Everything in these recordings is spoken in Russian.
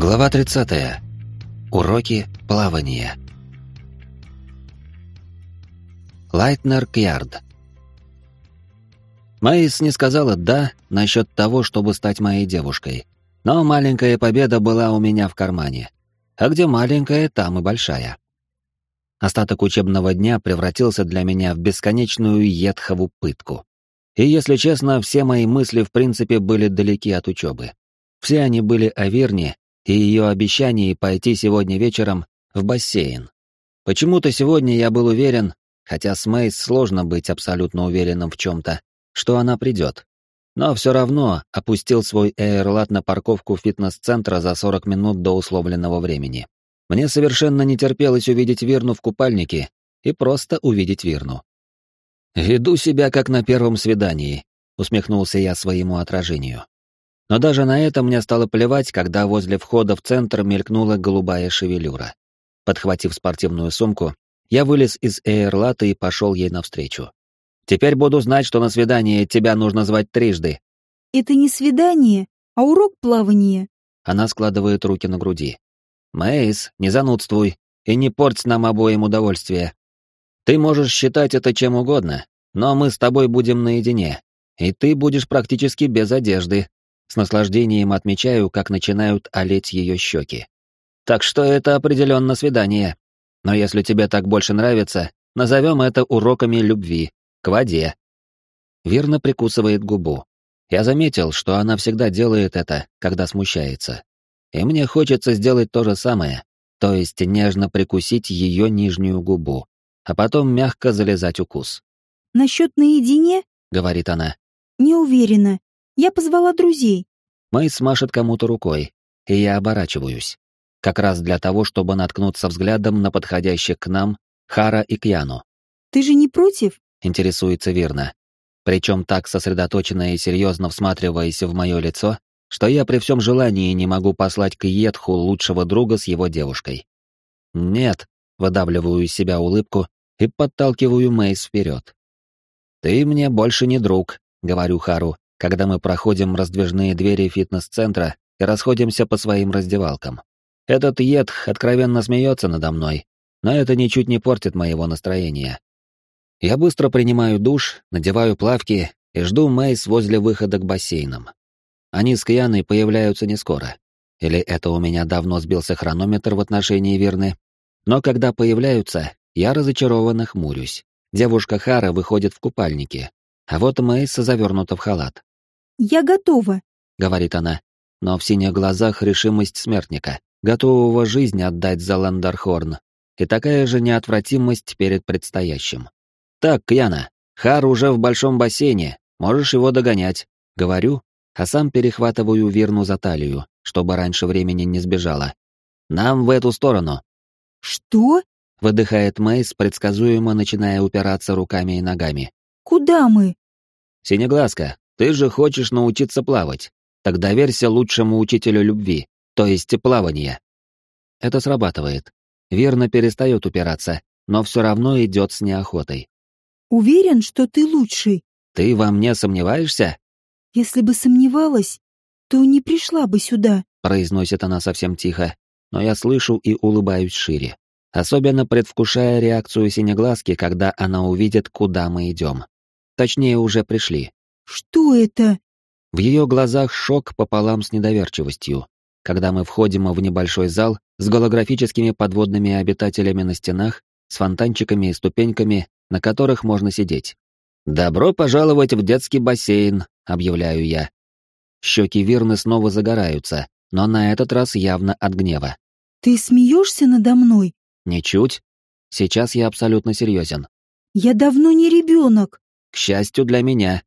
Глава 30. Уроки плавания. Лайтнер Кьярд. Мэйс не сказала «да» насчет того, чтобы стать моей девушкой. Но маленькая победа была у меня в кармане. А где маленькая, там и большая. Остаток учебного дня превратился для меня в бесконечную едхову пытку. И, если честно, все мои мысли в принципе были далеки от учебы. Все они были о Верне и ее обещании пойти сегодня вечером в бассейн. Почему-то сегодня я был уверен, хотя с Мейс сложно быть абсолютно уверенным в чем-то, что она придет. Но все равно опустил свой эйрлат на парковку фитнес-центра за 40 минут до условленного времени. Мне совершенно не терпелось увидеть Вирну в купальнике и просто увидеть Вирну. «Веду себя как на первом свидании», — усмехнулся я своему отражению. Но даже на это мне стало плевать, когда возле входа в центр мелькнула голубая шевелюра. Подхватив спортивную сумку, я вылез из эйрлата и пошел ей навстречу. «Теперь буду знать, что на свидание тебя нужно звать трижды». «Это не свидание, а урок плавания». Она складывает руки на груди. «Мэйс, не занудствуй и не порть нам обоим удовольствие. Ты можешь считать это чем угодно, но мы с тобой будем наедине, и ты будешь практически без одежды, с наслаждением отмечаю, как начинают олеть ее щеки. Так что это определенно свидание. Но если тебе так больше нравится, назовем это уроками любви, к воде. Верно прикусывает губу. Я заметил, что она всегда делает это, когда смущается. И мне хочется сделать то же самое, то есть нежно прикусить ее нижнюю губу, а потом мягко залезать укус. «Насчет наедине?» — говорит она. «Не уверена. Я позвала друзей. Мэй смашет кому-то рукой, и я оборачиваюсь. Как раз для того, чтобы наткнуться взглядом на подходящих к нам Хара и Кьяну. «Ты же не против?» — интересуется Вирна. Причем так сосредоточенно и серьезно всматриваясь в мое лицо, что я при всем желании не могу послать к Едху лучшего друга с его девушкой. «Нет», — выдавливаю из себя улыбку и подталкиваю Мэйс вперед. «Ты мне больше не друг», — говорю Хару, когда мы проходим раздвижные двери фитнес-центра и расходимся по своим раздевалкам. Этот едх откровенно смеется надо мной, но это ничуть не портит моего настроения. Я быстро принимаю душ, надеваю плавки и жду Мэйс возле выхода к бассейнам. Они с Кьяной появляются не скоро. Или это у меня давно сбился хронометр в отношении Верны. Но когда появляются, я разочарованно хмурюсь. Девушка Хара выходит в купальнике, а вот Мэйс завернута в халат. «Я готова», — говорит она, но в синих глазах решимость смертника, готового жизнь отдать за Ландархорн, и такая же неотвратимость перед предстоящим. «Так, Кьяна, Хар уже в большом бассейне, можешь его догонять», — говорю, а сам перехватываю Верну за талию, чтобы раньше времени не сбежала. «Нам в эту сторону». «Что?» — выдыхает Мэйс, предсказуемо начиная упираться руками и ногами. «Куда мы?» «Синеглазка, ты же хочешь научиться плавать. Так доверься лучшему учителю любви, то есть плавания. Это срабатывает. Верно перестает упираться, но все равно идет с неохотой. Уверен, что ты лучший. Ты во мне сомневаешься? Если бы сомневалась, то не пришла бы сюда, произносит она совсем тихо, но я слышу и улыбаюсь шире, особенно предвкушая реакцию синеглазки, когда она увидит, куда мы идем. Точнее, уже пришли. «Что это?» В ее глазах шок пополам с недоверчивостью, когда мы входим в небольшой зал с голографическими подводными обитателями на стенах, с фонтанчиками и ступеньками, на которых можно сидеть. «Добро пожаловать в детский бассейн», — объявляю я. Щеки Вирны снова загораются, но на этот раз явно от гнева. «Ты смеешься надо мной?» «Ничуть. Сейчас я абсолютно серьезен». «Я давно не ребенок». «К счастью для меня»,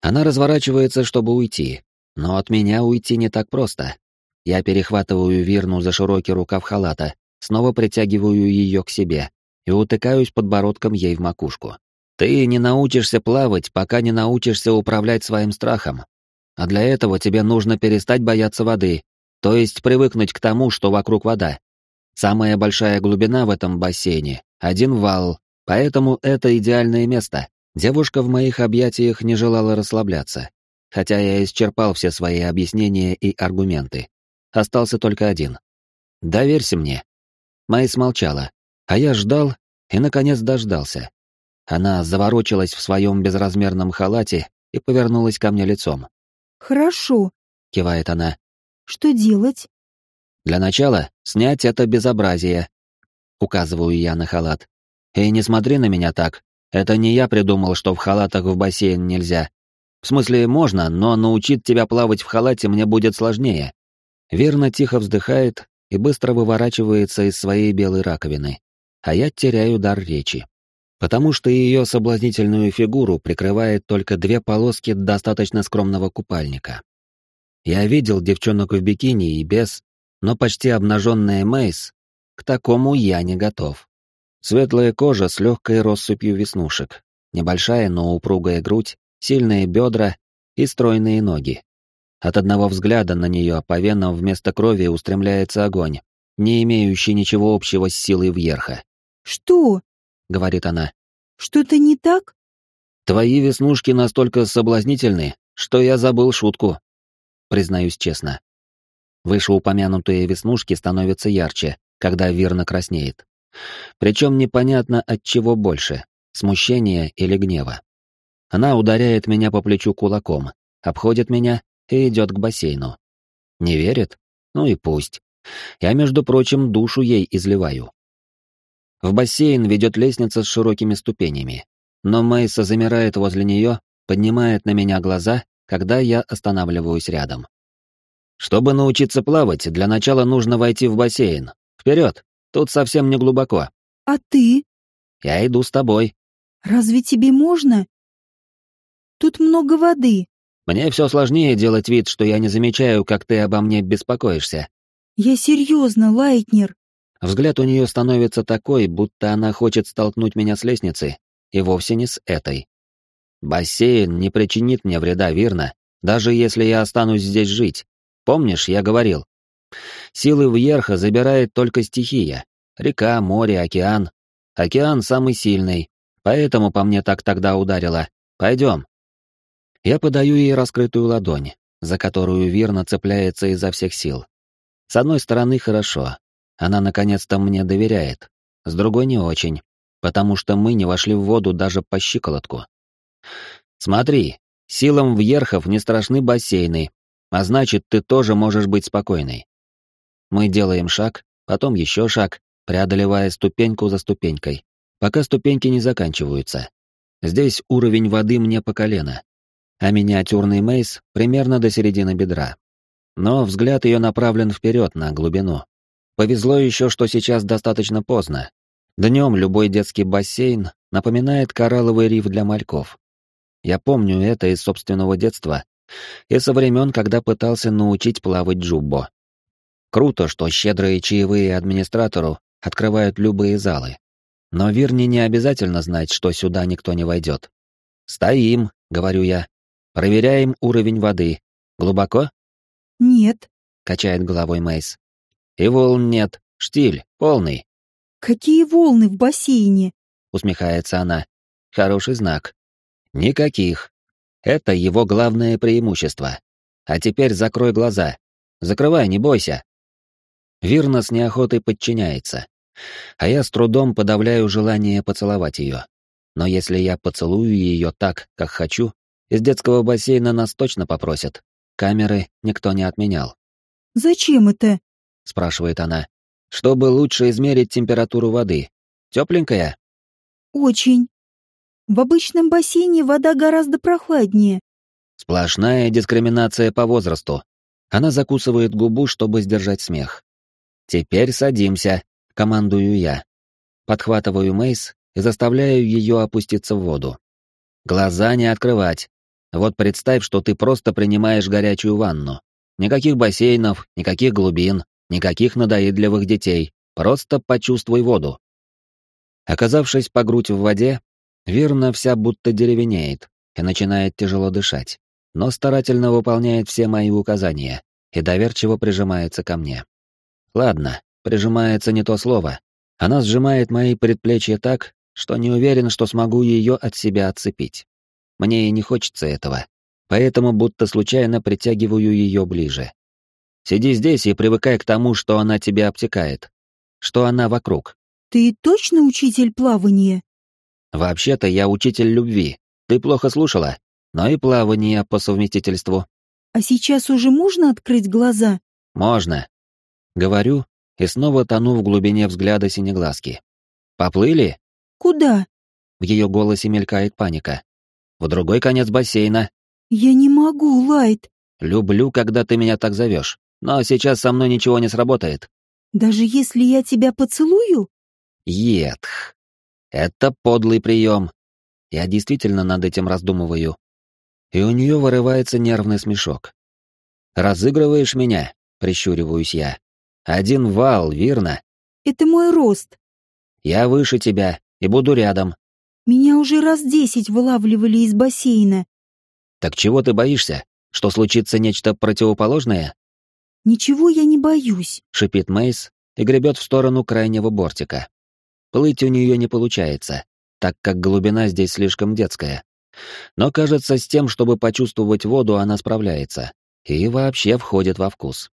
она разворачивается, чтобы уйти, но от меня уйти не так просто. Я перехватываю Вирну за широкий рукав халата, снова притягиваю ее к себе и утыкаюсь подбородком ей в макушку. Ты не научишься плавать, пока не научишься управлять своим страхом. А для этого тебе нужно перестать бояться воды, то есть привыкнуть к тому, что вокруг вода. Самая большая глубина в этом бассейне — один вал, поэтому это идеальное место. Девушка в моих объятиях не желала расслабляться, хотя я исчерпал все свои объяснения и аргументы. остался только один. Доверься мне. Майс молчала, а я ждал и, наконец, дождался. Она заворочилась в своем безразмерном халате и повернулась ко мне лицом. «Хорошо», — кивает она. «Что делать?» «Для начала снять это безобразие», — указываю я на халат. «И не смотри на меня так. Это не я придумал, что в халатах в бассейн нельзя. В смысле, можно, но научить тебя плавать в халате мне будет сложнее». Верно тихо вздыхает и быстро выворачивается из своей белой раковины, а я теряю дар речи потому что ее соблазнительную фигуру прикрывает только две полоски достаточно скромного купальника. Я видел девчонок в бикини и без, но почти обнаженная Мейс, к такому я не готов. Светлая кожа с легкой россыпью веснушек, небольшая, но упругая грудь, сильные бедра и стройные ноги. От одного взгляда на нее по венам вместо крови устремляется огонь, не имеющий ничего общего с силой Вьерха. «Что?» говорит она. «Что-то не так?» «Твои веснушки настолько соблазнительны, что я забыл шутку», признаюсь честно. Вышеупомянутые веснушки становятся ярче, когда верно краснеет. Причем непонятно от чего больше, смущения или гнева. Она ударяет меня по плечу кулаком, обходит меня и идет к бассейну. Не верит? Ну и пусть. Я, между прочим, душу ей изливаю. В бассейн ведет лестница с широкими ступенями. Но Мейса замирает возле нее, поднимает на меня глаза, когда я останавливаюсь рядом. Чтобы научиться плавать, для начала нужно войти в бассейн. Вперед! Тут совсем не глубоко. А ты? Я иду с тобой. Разве тебе можно? Тут много воды. Мне все сложнее делать вид, что я не замечаю, как ты обо мне беспокоишься. Я серьезно, Лайтнер. Взгляд у нее становится такой, будто она хочет столкнуть меня с лестницы, и вовсе не с этой. Бассейн не причинит мне вреда, верно? Даже если я останусь здесь жить. Помнишь, я говорил? Силы Вьерха забирает только стихия. Река, море, океан. Океан самый сильный, поэтому по мне так тогда ударило. Пойдем. Я подаю ей раскрытую ладонь, за которую Вирна цепляется изо всех сил. С одной стороны, хорошо. Она наконец-то мне доверяет. С другой не очень, потому что мы не вошли в воду даже по щиколотку. Смотри, силам вьерхов не страшны бассейны, а значит, ты тоже можешь быть спокойной. Мы делаем шаг, потом еще шаг, преодолевая ступеньку за ступенькой, пока ступеньки не заканчиваются. Здесь уровень воды мне по колено, а миниатюрный Мейс примерно до середины бедра. Но взгляд ее направлен вперед на глубину. Повезло еще, что сейчас достаточно поздно. Днем любой детский бассейн напоминает коралловый риф для мальков. Я помню это из собственного детства и со времен, когда пытался научить плавать джуббо. Круто, что щедрые чаевые администратору открывают любые залы. Но Вирне не обязательно знать, что сюда никто не войдет. «Стоим», — говорю я. «Проверяем уровень воды. Глубоко?» «Нет», — качает головой Мейс. И волн нет, штиль, полный. Какие волны в бассейне? Усмехается она. Хороший знак. Никаких. Это его главное преимущество. А теперь закрой глаза. Закрывай, не бойся. Вирна с неохотой подчиняется. А я с трудом подавляю желание поцеловать ее. Но если я поцелую ее так, как хочу, из детского бассейна нас точно попросят. Камеры никто не отменял. «Зачем это?» — спрашивает она. «Чтобы лучше измерить температуру воды. Тепленькая?» «Очень. В обычном бассейне вода гораздо прохладнее». Сплошная дискриминация по возрасту. Она закусывает губу, чтобы сдержать смех. «Теперь садимся», — командую я. Подхватываю Мейс и заставляю ее опуститься в воду. Глаза не открывать. Вот представь, что ты просто принимаешь горячую ванну. Никаких бассейнов, никаких глубин, Никаких надоедливых детей, просто почувствуй воду. Оказавшись по грудь в воде, Вирна вся будто деревенеет и начинает тяжело дышать, но старательно выполняет все мои указания и доверчиво прижимается ко мне. Ладно, прижимается не то слово. Она сжимает мои предплечья так, что не уверен, что смогу ее от себя отцепить. Мне и не хочется этого, поэтому будто случайно притягиваю ее ближе. Сиди здесь и привыкай к тому, что она тебя обтекает, что она вокруг. Ты точно учитель плавания? Вообще-то я учитель любви. Ты плохо слушала, но и плавание по совместительству. А сейчас уже можно открыть глаза? Можно. Говорю и снова тону в глубине взгляда синеглазки. Поплыли? Куда? В ее голосе мелькает паника. В другой конец бассейна. Я не могу, Лайт. Люблю, когда ты меня так зовешь, но сейчас со мной ничего не сработает. Даже если я тебя поцелую? Едх. Это подлый прием. Я действительно над этим раздумываю. И у нее вырывается нервный смешок. «Разыгрываешь меня?» — прищуриваюсь я. «Один вал, верно?» «Это мой рост». «Я выше тебя и буду рядом». «Меня уже раз десять вылавливали из бассейна». «Так чего ты боишься? Что случится нечто противоположное?» «Ничего я не боюсь», — шипит Мейс и гребет в сторону крайнего бортика. Плыть у нее не получается, так как глубина здесь слишком детская. Но кажется, с тем, чтобы почувствовать воду, она справляется. И вообще входит во вкус.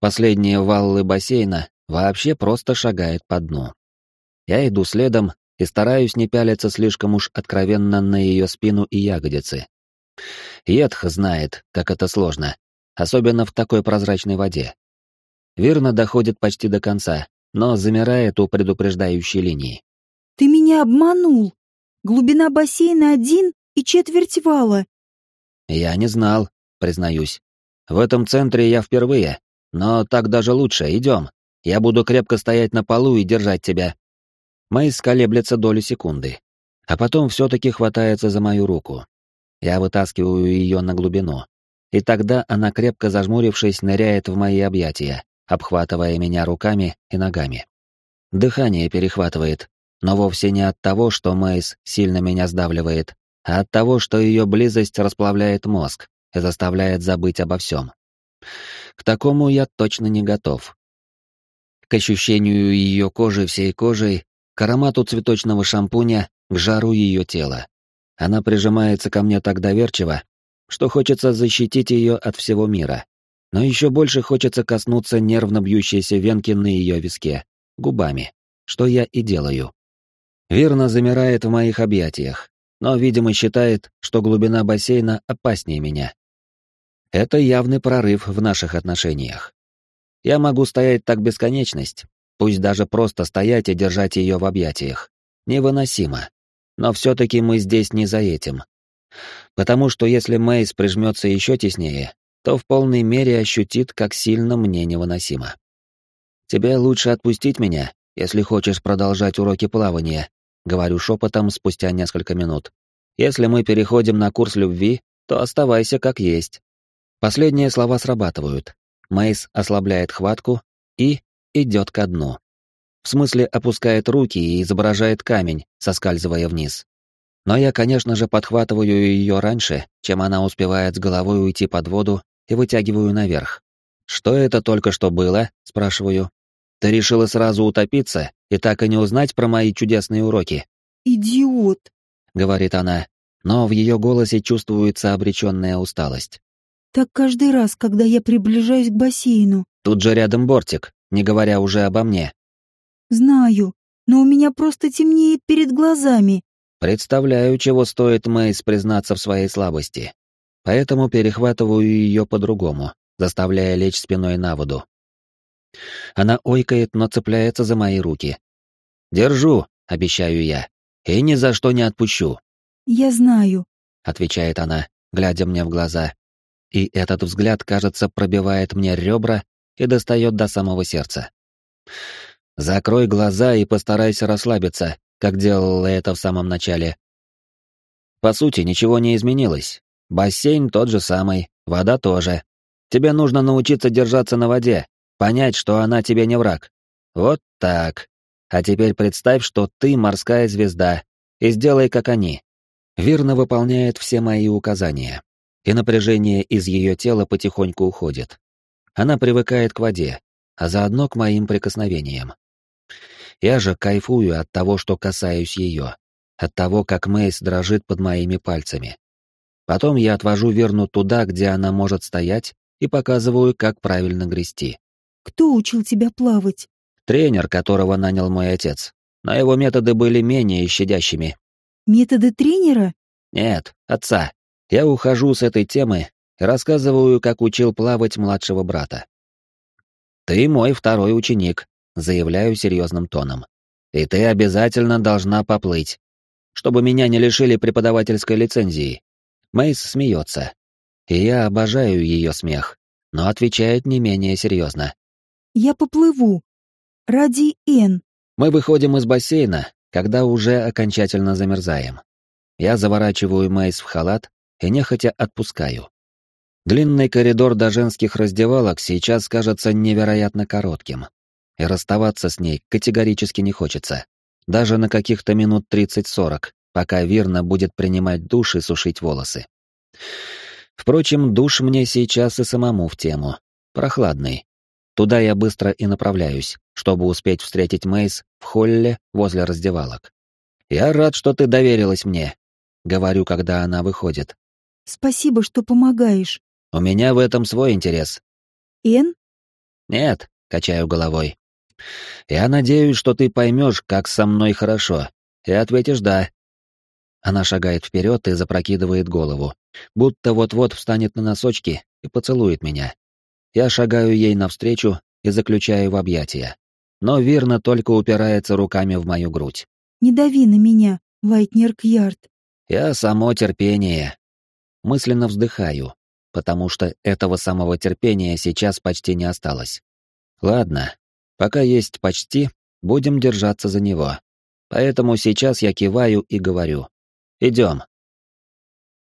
Последние валлы бассейна вообще просто шагает по дну. Я иду следом и стараюсь не пялиться слишком уж откровенно на ее спину и ягодицы. Едх знает, как это сложно, особенно в такой прозрачной воде. Верно доходит почти до конца, но замирает у предупреждающей линии. «Ты меня обманул! Глубина бассейна один и четверть вала!» «Я не знал, признаюсь. В этом центре я впервые, но так даже лучше, идем. Я буду крепко стоять на полу и держать тебя». Мэйс колеблется долю секунды, а потом все-таки хватается за мою руку. Я вытаскиваю ее на глубину, и тогда она, крепко зажмурившись, ныряет в мои объятия, обхватывая меня руками и ногами. Дыхание перехватывает, но вовсе не от того, что Мэйс сильно меня сдавливает, а от того, что ее близость расплавляет мозг и заставляет забыть обо всем. К такому я точно не готов. К ощущению ее кожи всей кожей, к аромату цветочного шампуня, к жару ее тела. Она прижимается ко мне так доверчиво, что хочется защитить ее от всего мира. Но еще больше хочется коснуться нервно бьющейся венки на ее виске, губами, что я и делаю. Верно замирает в моих объятиях, но, видимо, считает, что глубина бассейна опаснее меня. Это явный прорыв в наших отношениях. Я могу стоять так бесконечность, пусть даже просто стоять и держать ее в объятиях. Невыносимо. Но все-таки мы здесь не за этим. Потому что если Мейс прижмется еще теснее, то в полной мере ощутит, как сильно мне невыносимо. Тебе лучше отпустить меня, если хочешь продолжать уроки плавания, говорю шепотом спустя несколько минут. Если мы переходим на курс любви, то оставайся как есть. Последние слова срабатывают. Мейс ослабляет хватку и идет ко дну. В смысле опускает руки и изображает камень, соскальзывая вниз. Но я, конечно же, подхватываю ее раньше, чем она успевает с головой уйти под воду и вытягиваю наверх. «Что это только что было?» — спрашиваю. «Ты решила сразу утопиться и так и не узнать про мои чудесные уроки?» «Идиот!» — говорит она, но в ее голосе чувствуется обреченная усталость. «Так каждый раз, когда я приближаюсь к бассейну». Тут же рядом бортик, не говоря уже обо мне. «Знаю, но у меня просто темнеет перед глазами». Представляю, чего стоит Мэйс признаться в своей слабости поэтому перехватываю ее по-другому, заставляя лечь спиной на воду. Она ойкает, но цепляется за мои руки. «Держу», — обещаю я, — «и ни за что не отпущу». «Я знаю», — отвечает она, глядя мне в глаза. И этот взгляд, кажется, пробивает мне ребра и достает до самого сердца. «Закрой глаза и постарайся расслабиться, как делала это в самом начале». По сути, ничего не изменилось, Бассейн тот же самый, вода тоже. Тебе нужно научиться держаться на воде, понять, что она тебе не враг. Вот так. А теперь представь, что ты морская звезда, и сделай как они. Верно выполняет все мои указания, и напряжение из ее тела потихоньку уходит. Она привыкает к воде, а заодно к моим прикосновениям. Я же кайфую от того, что касаюсь ее, от того, как Мейс дрожит под моими пальцами. Потом я отвожу Верну туда, где она может стоять, и показываю, как правильно грести. «Кто учил тебя плавать?» Тренер, которого нанял мой отец. Но его методы были менее щадящими. «Методы тренера?» Нет, отца. Я ухожу с этой темы и рассказываю, как учил плавать младшего брата. «Ты мой второй ученик», — заявляю серьезным тоном. «И ты обязательно должна поплыть, чтобы меня не лишили преподавательской лицензии». Мейс смеется. И я обожаю ее смех, но отвечает не менее серьезно. «Я поплыву. Ради Н». Мы выходим из бассейна, когда уже окончательно замерзаем. Я заворачиваю Мейс в халат и нехотя отпускаю. Длинный коридор до женских раздевалок сейчас кажется невероятно коротким. И расставаться с ней категорически не хочется. Даже на каких-то минут 30-40, пока Вирна будет принимать душ и сушить волосы. Впрочем, душ мне сейчас и самому в тему. Прохладный. Туда я быстро и направляюсь, чтобы успеть встретить Мейс в холле возле раздевалок. «Я рад, что ты доверилась мне», — говорю, когда она выходит. «Спасибо, что помогаешь». У меня в этом свой интерес. Эн? Нет, качаю головой. Я надеюсь, что ты поймешь, как со мной хорошо, и ответишь «да». Она шагает вперед и запрокидывает голову, будто вот-вот встанет на носочки и поцелует меня. Я шагаю ей навстречу и заключаю в объятия. Но Вирна только упирается руками в мою грудь. «Не дави на меня, Лайтнер Кьярд». «Я само терпение». Мысленно вздыхаю, потому что этого самого терпения сейчас почти не осталось. Ладно, пока есть почти, будем держаться за него. Поэтому сейчас я киваю и говорю. Идем.